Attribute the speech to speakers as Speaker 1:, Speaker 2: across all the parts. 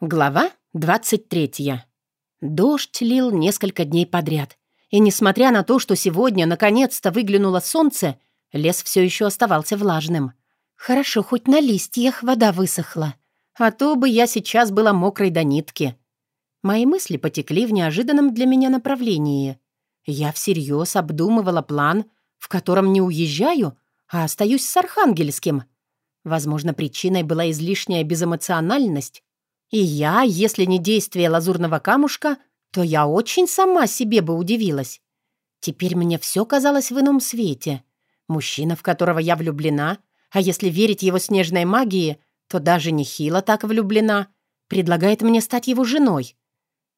Speaker 1: Глава 23. Дождь лил несколько дней подряд. И несмотря на то, что сегодня наконец-то выглянуло солнце, лес все еще оставался влажным. Хорошо, хоть на листьях вода высохла. А то бы я сейчас была мокрой до нитки. Мои мысли потекли в неожиданном для меня направлении. Я всерьез обдумывала план, в котором не уезжаю, а остаюсь с Архангельским. Возможно, причиной была излишняя безэмоциональность, и я, если не действие лазурного камушка, то я очень сама себе бы удивилась. Теперь мне все казалось в ином свете. Мужчина, в которого я влюблена, а если верить его снежной магии, то даже нехило так влюблена, предлагает мне стать его женой.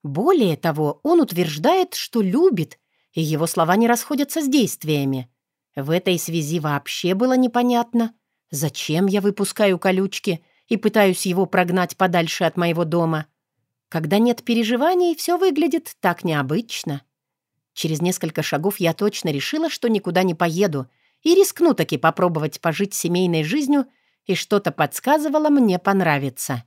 Speaker 1: Более того, он утверждает, что любит, и его слова не расходятся с действиями. В этой связи вообще было непонятно, зачем я выпускаю колючки — и пытаюсь его прогнать подальше от моего дома. Когда нет переживаний, все выглядит так необычно. Через несколько шагов я точно решила, что никуда не поеду, и рискну таки попробовать пожить семейной жизнью, и что-то подсказывало мне понравится.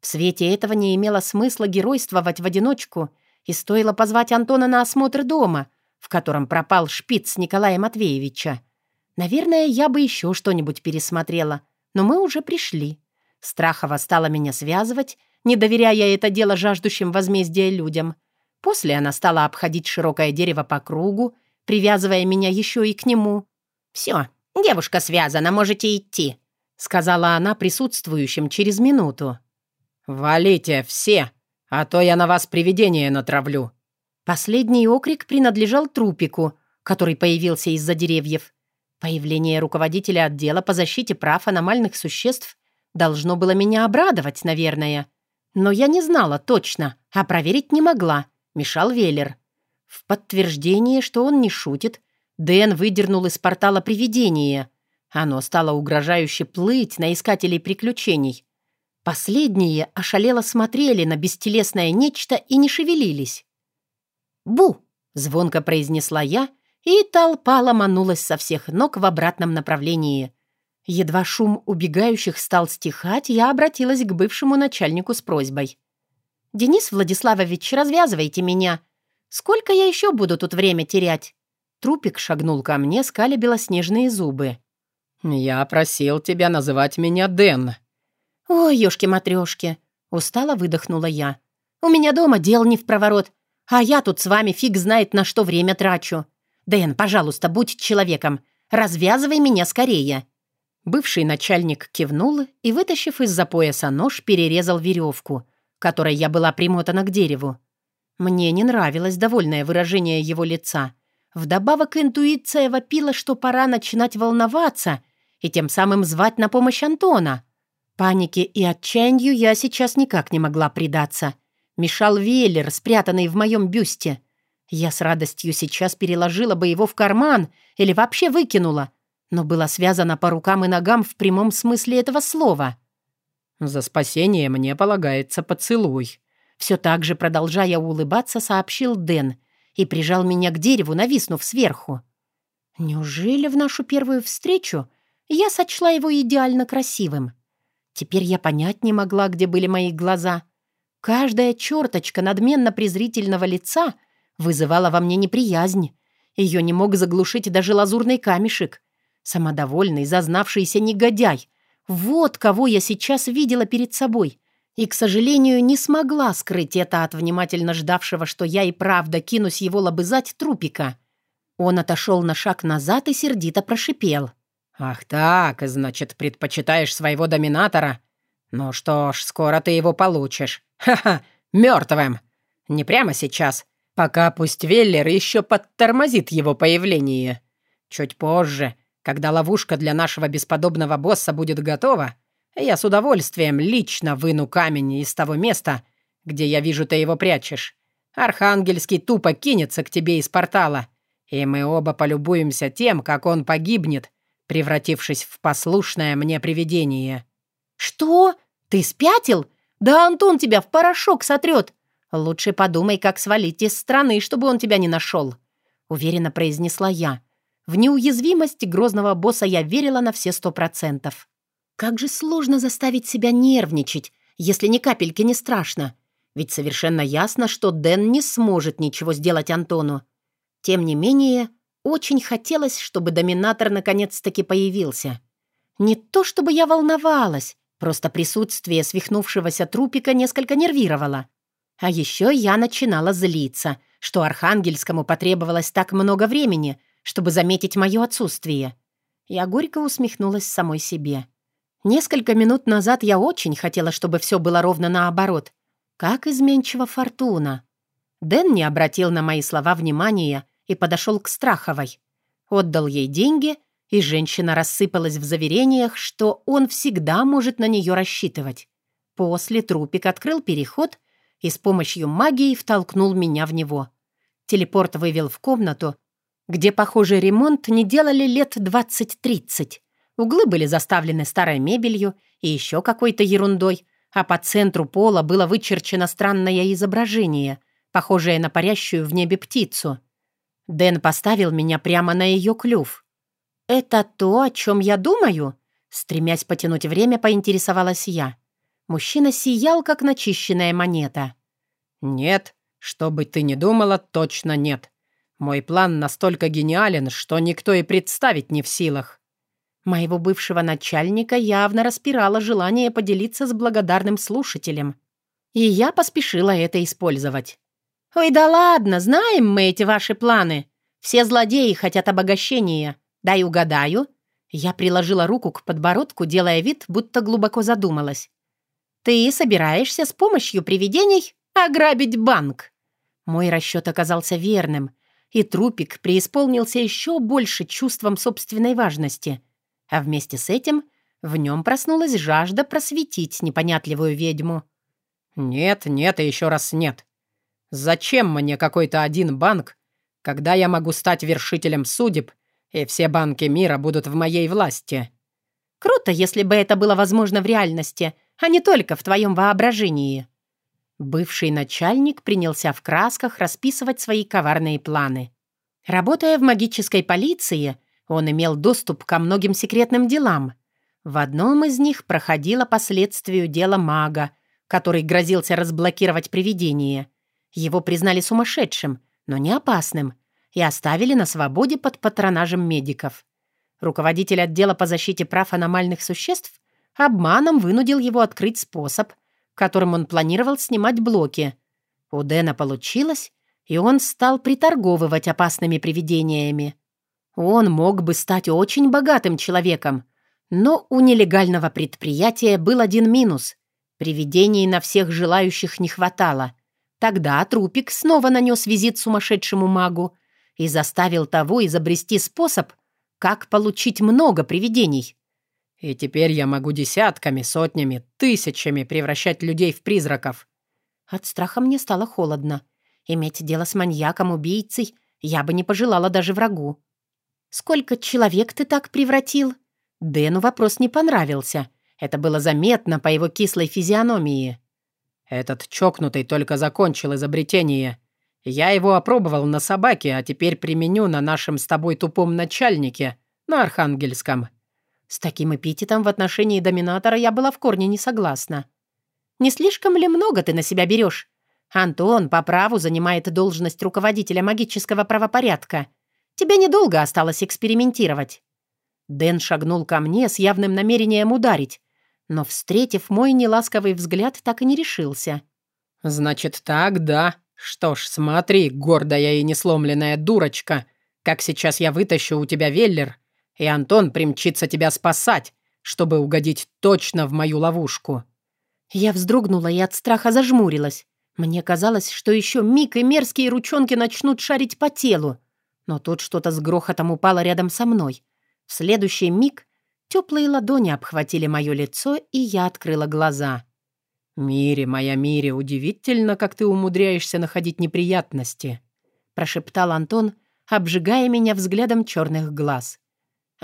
Speaker 1: В свете этого не имело смысла геройствовать в одиночку, и стоило позвать Антона на осмотр дома, в котором пропал шпиц Николая Матвеевича. Наверное, я бы еще что-нибудь пересмотрела, но мы уже пришли. Страхова стала меня связывать, не доверяя это дело жаждущим возмездия людям. После она стала обходить широкое дерево по кругу, привязывая меня еще и к нему. «Все, девушка связана, можете идти», — сказала она присутствующим через минуту.
Speaker 2: «Валите все, а то я на вас привидение натравлю».
Speaker 1: Последний окрик принадлежал трупику, который появился из-за деревьев. Появление руководителя отдела по защите прав аномальных существ Должно было меня обрадовать, наверное. Но я не знала точно, а проверить не могла. Мешал Веллер. В подтверждение, что он не шутит, Дэн выдернул из портала привидение. Оно стало угрожающе плыть на искателей приключений. Последние ошалело смотрели на бестелесное нечто и не шевелились. «Бу!» — звонко произнесла я, и толпа ломанулась со всех ног в обратном направлении. Едва шум убегающих стал стихать, я обратилась к бывшему начальнику с просьбой. «Денис Владиславович, развязывайте меня. Сколько я еще буду тут время терять?» Трупик шагнул ко мне, скали белоснежные зубы.
Speaker 2: «Я просил тебя называть меня Дэн».
Speaker 1: «Ой, ёшки-матрёшки!» — устало выдохнула я. «У меня дома дел не в проворот, а я тут с вами фиг знает на что время трачу. Дэн, пожалуйста, будь человеком, развязывай меня скорее». Бывший начальник кивнул и, вытащив из-за пояса нож, перерезал веревку, которой я была примотана к дереву. Мне не нравилось довольное выражение его лица. Вдобавок интуиция вопила, что пора начинать волноваться и тем самым звать на помощь Антона. Панике и отчаянию я сейчас никак не могла предаться. Мешал Веллер, спрятанный в моем бюсте. Я с радостью сейчас переложила бы его в карман или вообще выкинула, но была связана по рукам и ногам в прямом смысле этого слова.
Speaker 2: «За спасение мне полагается поцелуй»,
Speaker 1: все так же, продолжая улыбаться, сообщил Дэн и прижал меня к дереву, нависнув сверху. Неужели в нашу первую встречу я сочла его идеально красивым? Теперь я понять не могла, где были мои глаза. Каждая черточка надменно-презрительного лица вызывала во мне неприязнь. Ее не мог заглушить даже лазурный камешек, Самодовольный, зазнавшийся негодяй. Вот кого я сейчас видела перед собой. И, к сожалению, не смогла скрыть это от внимательно ждавшего, что я и правда кинусь его лобызать трупика. Он отошел на шаг назад и сердито прошипел.
Speaker 2: «Ах так, значит, предпочитаешь своего доминатора? Ну что ж, скоро ты его получишь. Ха-ха, мертвым. Не прямо сейчас, пока пусть Веллер еще подтормозит его появление. Чуть позже, когда ловушка для нашего бесподобного босса будет готова, я с удовольствием лично выну камень из того места, где я вижу, ты его прячешь. Архангельский тупо кинется к тебе из портала, и мы оба полюбуемся тем, как он погибнет, превратившись в послушное мне привидение».
Speaker 1: «Что? Ты спятил? Да Антон тебя в порошок сотрет. Лучше подумай, как свалить из страны, чтобы он тебя не нашел», — уверенно произнесла я. В неуязвимость грозного босса я верила на все сто процентов. Как же сложно заставить себя нервничать, если ни капельки не страшно. Ведь совершенно ясно, что Дэн не сможет ничего сделать Антону. Тем не менее, очень хотелось, чтобы доминатор наконец-таки появился. Не то чтобы я волновалась, просто присутствие свихнувшегося трупика несколько нервировало. А еще я начинала злиться, что Архангельскому потребовалось так много времени, чтобы заметить мое отсутствие. Я горько усмехнулась самой себе. Несколько минут назад я очень хотела, чтобы все было ровно наоборот. Как изменчива фортуна. Дэн не обратил на мои слова внимания и подошел к Страховой. Отдал ей деньги, и женщина рассыпалась в заверениях, что он всегда может на нее рассчитывать. После трупик открыл переход и с помощью магии втолкнул меня в него. Телепорт вывел в комнату, где, похоже, ремонт не делали лет 20-30. Углы были заставлены старой мебелью и еще какой-то ерундой, а по центру пола было вычерчено странное изображение, похожее на парящую в небе птицу. Дэн поставил меня прямо на ее клюв. «Это то, о чем я думаю?» Стремясь потянуть время, поинтересовалась я. Мужчина сиял, как начищенная монета.
Speaker 2: «Нет, что бы ты ни думала, точно нет. Мой план настолько гениален, что никто и представить не в силах».
Speaker 1: Моего бывшего начальника явно распирало желание поделиться с благодарным слушателем. И я поспешила это использовать. «Ой, да ладно, знаем мы эти ваши планы. Все злодеи хотят обогащения. Дай угадаю». Я приложила руку к подбородку, делая вид, будто глубоко задумалась. «Ты собираешься с помощью привидений ограбить банк?» Мой расчет оказался верным, и трупик преисполнился еще больше чувством собственной важности. А вместе с этим в нем проснулась жажда просветить непонятливую ведьму.
Speaker 2: «Нет, нет и еще раз нет. Зачем мне какой-то один банк, когда я могу стать вершителем судеб, и все банки мира будут в моей власти?»
Speaker 1: «Круто, если бы это было возможно в реальности, а не только в твоем воображении». Бывший начальник принялся в красках расписывать свои коварные планы. Работая в магической полиции, он имел доступ ко многим секретным делам. В одном из них проходило по следствию дело мага, который грозился разблокировать привидение. Его признали сумасшедшим, но не опасным, и оставили на свободе под патронажем медиков. Руководитель отдела по защите прав аномальных существ обманом вынудил его открыть способ, которым он планировал снимать блоки. У Дэна получилось, и он стал приторговывать опасными привидениями. Он мог бы стать очень богатым человеком, но у нелегального предприятия был один минус. Привидений на всех желающих не хватало — Тогда Трупик снова нанес визит сумасшедшему магу и заставил того изобрести способ, как получить много привидений.
Speaker 2: И теперь я могу десятками, сотнями, тысячами превращать людей в призраков.
Speaker 1: От страха мне стало холодно. Иметь дело с маньяком-убийцей я бы не пожелала даже врагу. «Сколько человек ты так превратил?» Дэну вопрос не понравился. Это было заметно по его кислой физиономии.
Speaker 2: Этот чокнутый только закончил изобретение. Я его опробовал на собаке, а теперь применю на нашем с тобой тупом начальнике, на Архангельском».
Speaker 1: С таким эпитетом в отношении доминатора я была в корне не согласна. «Не слишком ли много ты на себя берешь? Антон по праву занимает должность руководителя магического правопорядка. Тебе недолго осталось экспериментировать». Дэн шагнул ко мне с явным намерением ударить, но, встретив мой неласковый взгляд, так и не решился.
Speaker 2: «Значит так, да? Что ж, смотри, гордая и несломленная дурочка, как сейчас я вытащу у тебя веллер, и Антон примчится тебя спасать, чтобы угодить точно в мою ловушку».
Speaker 1: Я вздрогнула и от страха зажмурилась. Мне казалось, что еще миг и мерзкие ручонки начнут шарить по телу. Но тут что-то с грохотом упало рядом со мной. В следующий миг Теплые ладони обхватили мое лицо, и я открыла глаза.
Speaker 2: «Мире, моя Мире, удивительно, как ты умудряешься находить неприятности»,
Speaker 1: прошептал Антон, обжигая меня взглядом черных глаз.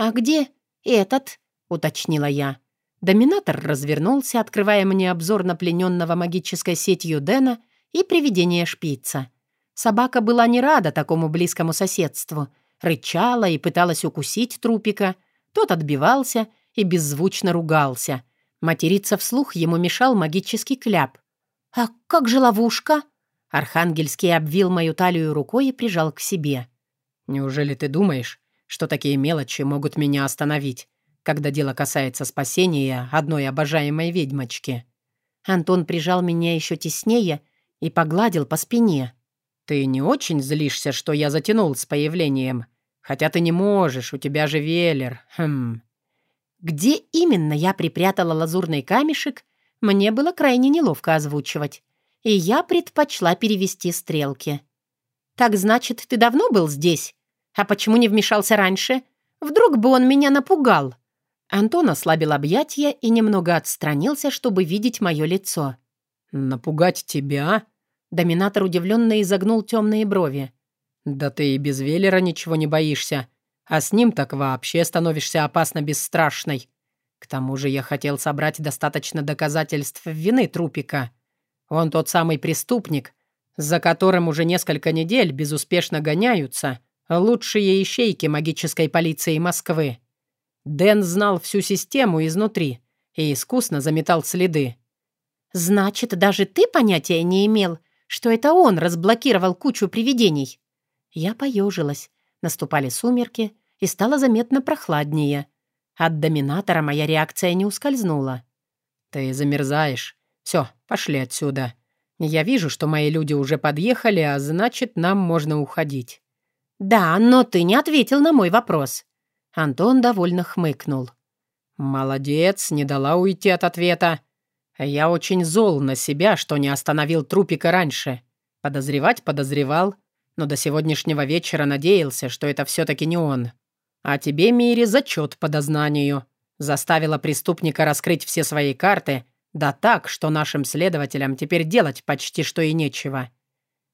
Speaker 1: «А где этот?» — уточнила я. Доминатор развернулся, открывая мне обзор на плененного магической сетью Дэна и привидение шпица. Собака была не рада такому близкому соседству, рычала и пыталась укусить трупика — тот отбивался и беззвучно ругался. Материться вслух ему мешал магический кляп. «А как же ловушка?» Архангельский обвил мою талию рукой и прижал к себе.
Speaker 2: «Неужели ты думаешь, что такие мелочи могут меня остановить, когда дело касается спасения одной обожаемой ведьмочки?»
Speaker 1: Антон прижал меня еще теснее и погладил по спине.
Speaker 2: «Ты не очень злишься, что я затянул с появлением? Хотя ты не можешь, у тебя же велер. Хм...»
Speaker 1: Где именно я припрятала лазурный камешек, мне было крайне неловко озвучивать, и я предпочла перевести стрелки. «Так значит, ты давно был здесь? А почему не вмешался раньше? Вдруг бы он меня напугал?» Антон ослабил объятия и немного отстранился, чтобы видеть мое лицо.
Speaker 2: «Напугать тебя?»
Speaker 1: Доминатор удивленно изогнул темные брови.
Speaker 2: «Да ты и без Велера ничего не боишься. А с ним так вообще становишься опасно бесстрашной. К тому же я хотел собрать достаточно доказательств вины трупика. Он тот самый преступник, за которым уже несколько недель безуспешно гоняются лучшие ищейки магической полиции Москвы. Дэн знал всю систему изнутри и искусно заметал следы.
Speaker 1: «Значит, даже ты понятия не имел, что это он разблокировал кучу привидений?» Я поежилась. Наступали сумерки, и стало заметно прохладнее. От доминатора моя реакция не ускользнула.
Speaker 2: «Ты замерзаешь. Все, пошли отсюда. Я вижу, что мои люди уже подъехали, а значит, нам можно уходить».
Speaker 1: «Да, но ты не ответил на мой вопрос». Антон довольно хмыкнул.
Speaker 2: «Молодец, не дала уйти от ответа. Я очень зол на себя, что не остановил трупика раньше. Подозревать подозревал, но до сегодняшнего вечера надеялся, что это все-таки не он. А тебе, Мире, зачет по дознанию. Заставила преступника раскрыть все свои карты, да так, что нашим следователям теперь делать почти что и нечего».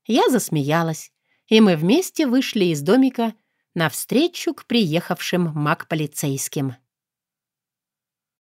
Speaker 1: Я засмеялась, и мы вместе вышли из домика навстречу к приехавшим маг-полицейским.